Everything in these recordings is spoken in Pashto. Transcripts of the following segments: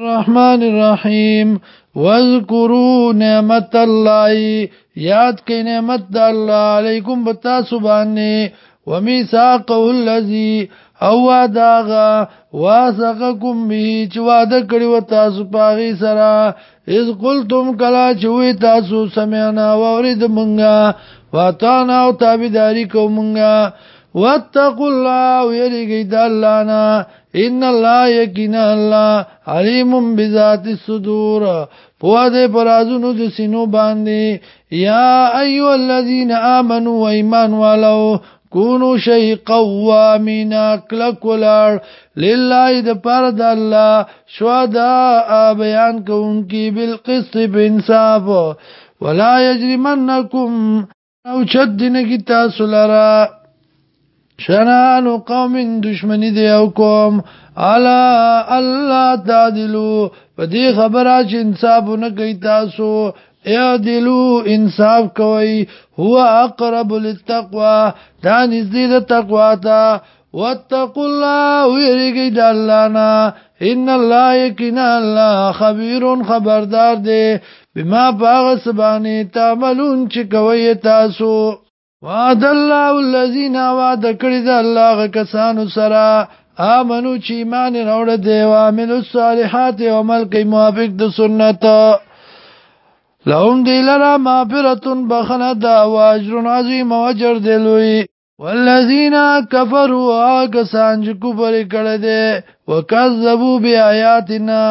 الرحمن الرحیم واذکروا نعمت الله یاد کئ نعمت د الله علیکم بتا سبحانه ومیثاقه الذی او داغا واسقکم به چې وعده کړی و تاسو پاغي سره اذ قلتم کلا چوي تاسو سمعنا واورید مونږه واتانا او تابعداري کومږه واتقوا الله ويرګي د الله نه ان الله یقینا الله علیم بذات الصدور په دې پرازونو د سینو باندې یا ایو الذین آمنو و ایمان والو کونو شی قوامین اکلک ولار لله د پر د الله شهدا بیان کوونکی بالقسط بانصاف ولا یجرمنکم او چد نگی تاسو لرا شنان قوم دشمنی دی او قوم الا الله تعدلو په دې خبره چې انصاف نه کوي تاسو اعدلو انصاف کوي هو اقرب للتقوى دا نږدې د تقوا ته واتقوا الله ويرګي د الله نه ان الله یقینا الله خبير خبردار دی بما باغ سبانه تعملون چې کوي تاسو وعد الله الذين وعد کړی د الله کسانو سره امنو چې ایمان راوړ دی او عمل الصالحات او عمل کوي موافق د سنت لهم دی لرا مغفرتون بخنه دا و اجر عظیم و اجر دلوی والذین کفروا کسان چې کفر کړه دي وکذبوا بیااتنا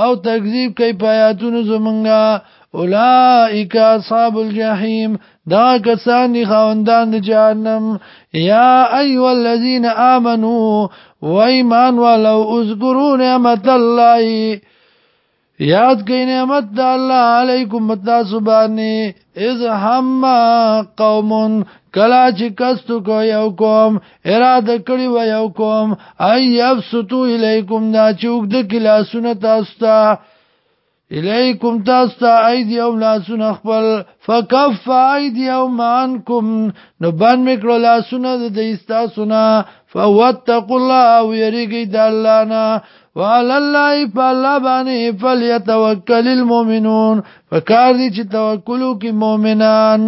او تکذیب کوي پیاتونو زمونږه اولائک اصحاب الجحیم دا کسان دی خواندان د جهنم یا ایو الذین آمنو و ایمان ولو اذکروا نعمت الله یاد کئی نعمت دا اللہ علیکم متا سبانی از هم قومون کلا چې کستو کو یو کوم اراده کړی و یو کوم ای افسطو الیکم دا چوک د کلا سنت استا الیکم تاسو ته ایدی او لاسونه خپل فکف ایدی او مانکم نو بان میکرو لاسونه د ایستاسونه فوتقوا الله او یریګی د الله نه وعلى الله فالله باندې فليتوکل المؤمنون فکار دي چې توکل وکي مؤمنان